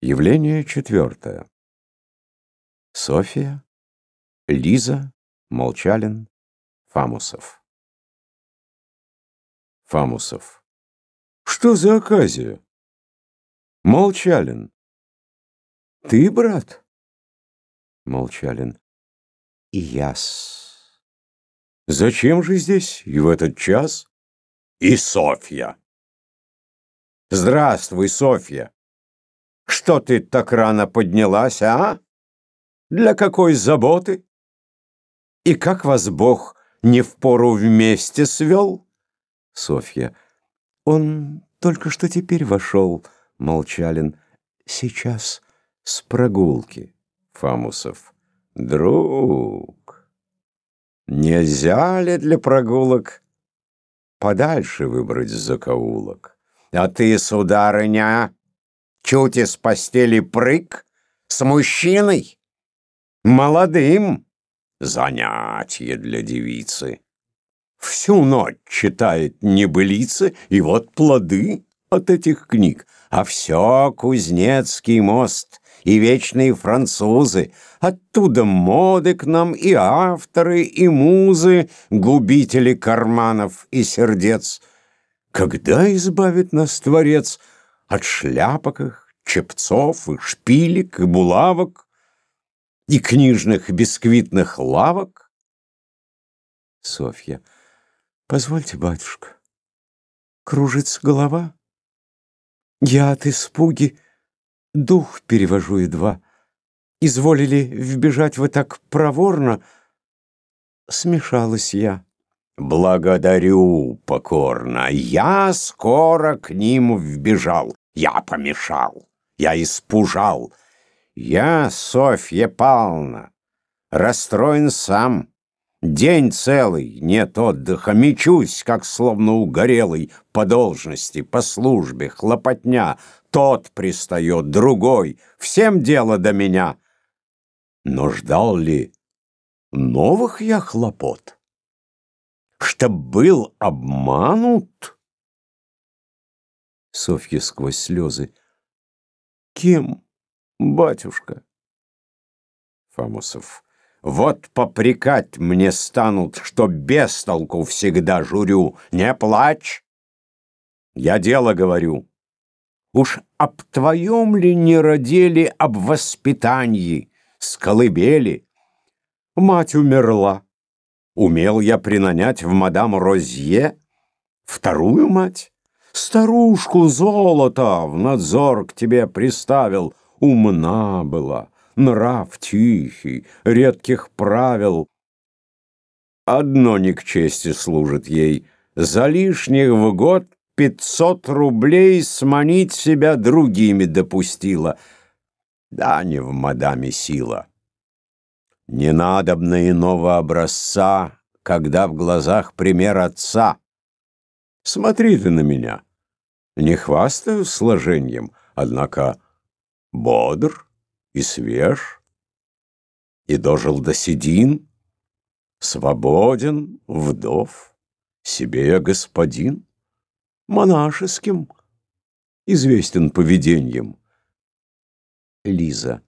Явление четвертое. София, Лиза, Молчалин, Фамусов. Фамусов. Что за оказия? Молчалин. Ты, брат? Молчалин. И яс. Зачем же здесь и в этот час? И Софья. Здравствуй, Софья. Что ты так рано поднялась, а? Для какой заботы? И как вас Бог не впору вместе свел? Софья. Он только что теперь вошел, Молчалин. Сейчас с прогулки. Фамусов. Друг, нельзя ли для прогулок подальше выбрать закоулок? А ты, сударыня, чуть из постели прыг с мужчиной, молодым, занятие для девицы. Всю ночь читает небылицы, и вот плоды от этих книг. А все Кузнецкий мост и вечные французы. Оттуда моды к нам и авторы, и музы, губители карманов и сердец. Когда избавит нас Творец от шляпок их, чепцов и шпилек и булавок и книжных бисквитных лавок? Софья. Позвольте, батюшка, кружится голова. Я от испуги дух перевожу едва. Изволили вбежать вы так проворно, смешалась я. Благодарю покорно. Я скоро к ним вбежал. Я помешал. Я испужал. Я, Софья Павловна, расстроен сам. День целый, нет отдыха, мечусь, как словно угорелый, по должности, по службе, хлопотня. Тот пристает, другой, всем дело до меня. Но ждал ли новых я хлопот? чтоб был обманут? Софья сквозь слезы. Кем, батюшка? Фамусов. Вот попрекать мне станут, что без толку всегда журю. Не плачь. Я дело говорю. Уж об твоем ли не родили об воспитании, с колыбели? Мать умерла. Умел я принанять в мадам Розье вторую мать? Старушку золото в надзор к тебе приставил. Умна была, нрав тихий, редких правил. Одно не к чести служит ей. За лишних в год пятьсот рублей сманить себя другими допустила. Да не в мадаме сила. Не надобно иного образца, когда в глазах пример отца. Смотри ты на меня. Не хвастаю сложением, однако бодр и свеж, и дожил до седин, свободен, вдов, себе господин, монашеским, известен поведением. Лиза.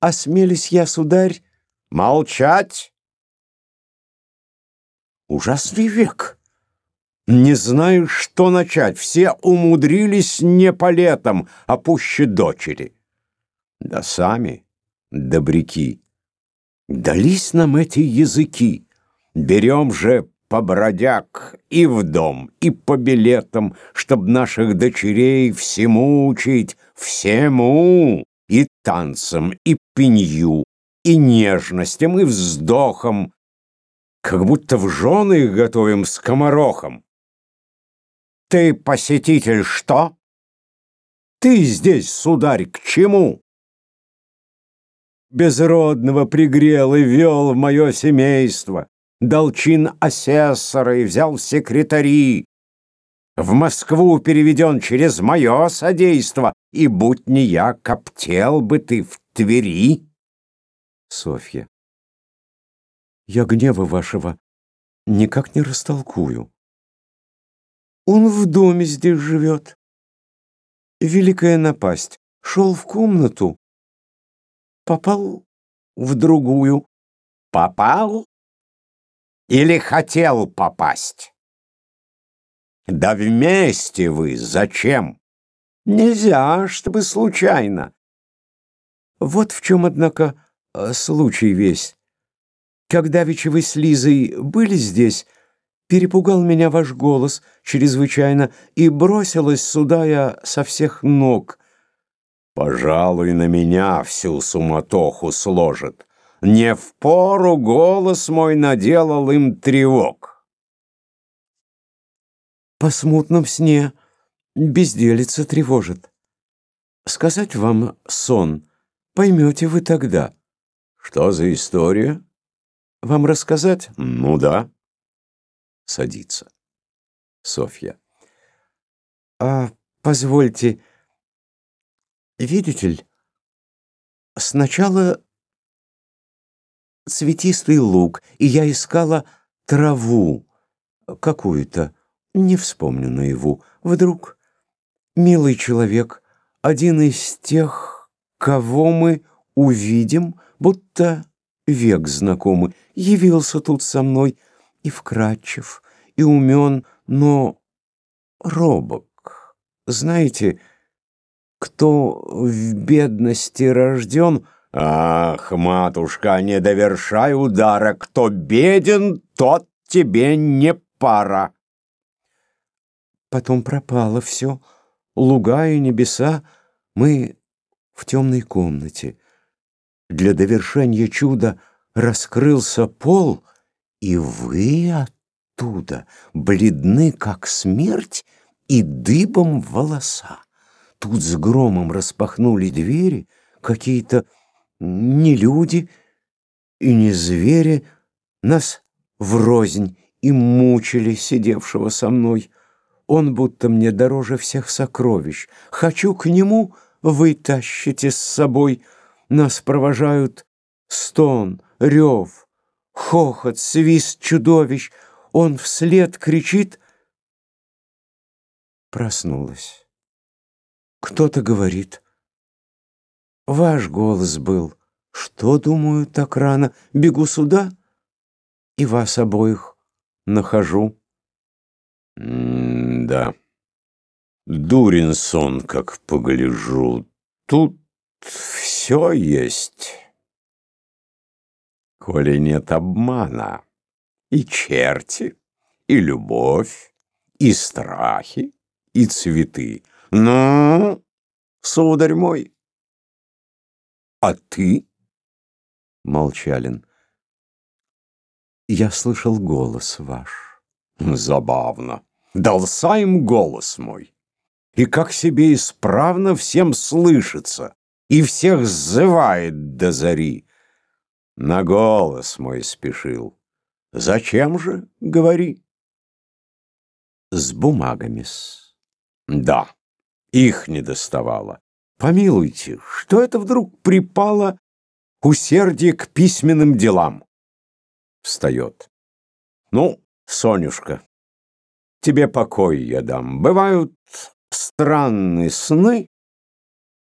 Осмелюсь я, сударь, Молчать! Ужасный век. Не знаю, что начать. Все умудрились не по летам, а пуще дочери. Да сами, добряки, дались нам эти языки. Берем же по бродяг и в дом, и по билетам, чтоб наших дочерей всему учить, всему, и танцам, и пенью, и нежностям, и вздохом, как будто в жены их готовим скоморохом. Ты, посетитель, что? Ты здесь, сударь, к чему? Безродного пригрел и вел в мое семейство, дал чин асессора и взял секретари. В Москву переведен через мое содейство, и, будь не я, коптел бы ты в Твери. Софья. Я гнева вашего никак не растолкую. Он в доме здесь живет. Великая напасть. шел в комнату, попал в другую. Попал или хотел попасть? Да вместе вы зачем? Нельзя, чтобы случайно. Вот в чем, однако, э, случай весь. Когда ведь вы с Лизой были здесь, перепугал меня ваш голос чрезвычайно, и бросилась сюда я со всех ног. Пожалуй, на меня всю суматоху сложит. Не в пору голос мой наделал им тревог. По смутном сне безделица тревожит. Сказать вам сон, поймете вы тогда. Что за история? Вам рассказать? Ну да. Садится. Софья. А, позвольте, видите ли, сначала цветистый луг, и я искала траву какую-то, не вспомню наяву. Вдруг милый человек, один из тех, кого мы увидим, будто век знакомый, явился тут со мной и вкрадчив, и умен, но робок. Знаете, кто в бедности рожден — Ах, матушка, не довершай удара, кто беден, тот тебе не пара. Потом пропало все, луга и небеса, мы в темной комнате. Для довершения чуда раскрылся пол, и вы оттуда, бледны, как смерть, и дыбом волоса. Тут с громом распахнули двери, какие-то не люди и не звери нас врознь и мучили сидевшего со мной. Он будто мне дороже всех сокровищ. Хочу к нему, вы тащите с собой. Нас провожают стон, рев, хохот, свист чудовищ. Он вслед кричит. Проснулась. Кто-то говорит — Ваш голос был. Что, думаю, так рано? Бегу сюда и вас обоих нахожу. М да. Дурин сон, как погляжу. Тут все есть. Коли нет обмана. И черти, и любовь, и страхи, и цветы. Ну, сударь мой, а ты? Молчалин. Я слышал голос ваш. Забавно. Дался им голос мой. И как себе исправно всем слышится, и всех сзывает до зари. На голос мой спешил. Зачем же, говори? С бумагами-с. Да, их не доставало. Помилуйте, что это вдруг припало усердие к письменным делам? Встает. Ну, Сонюшка, тебе покой я дам. Бывают странные сны,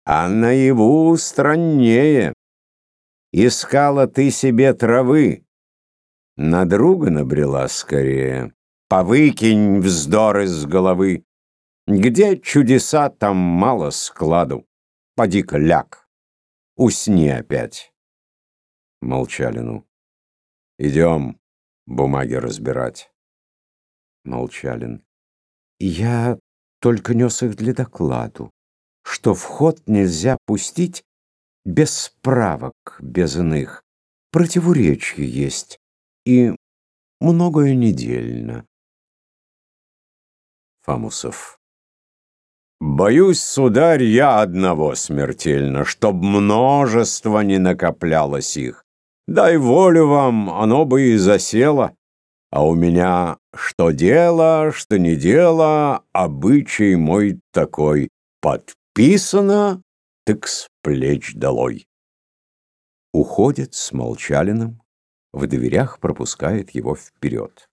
а наяву страннее. Искала ты себе травы, на друга набрела скорее. Повыкинь вздор из головы. Где чудеса, там мало складу. Поди-ка ляг. Усни опять. Молчалину. Идем бумаги разбирать. Молчалин. Я только нес их для докладу, что в ход нельзя пустить без справок, без иных. Противоречие есть, и многое недельно. Фамусов. Боюсь, сударь, я одного смертельно, Чтоб множество не накоплялось их. Дай волю вам, оно бы и засело. А у меня что дело, что не дело, Обычай мой такой. Подписано, так с плеч долой. Уходит с Молчалиным, в дверях пропускает его вперед.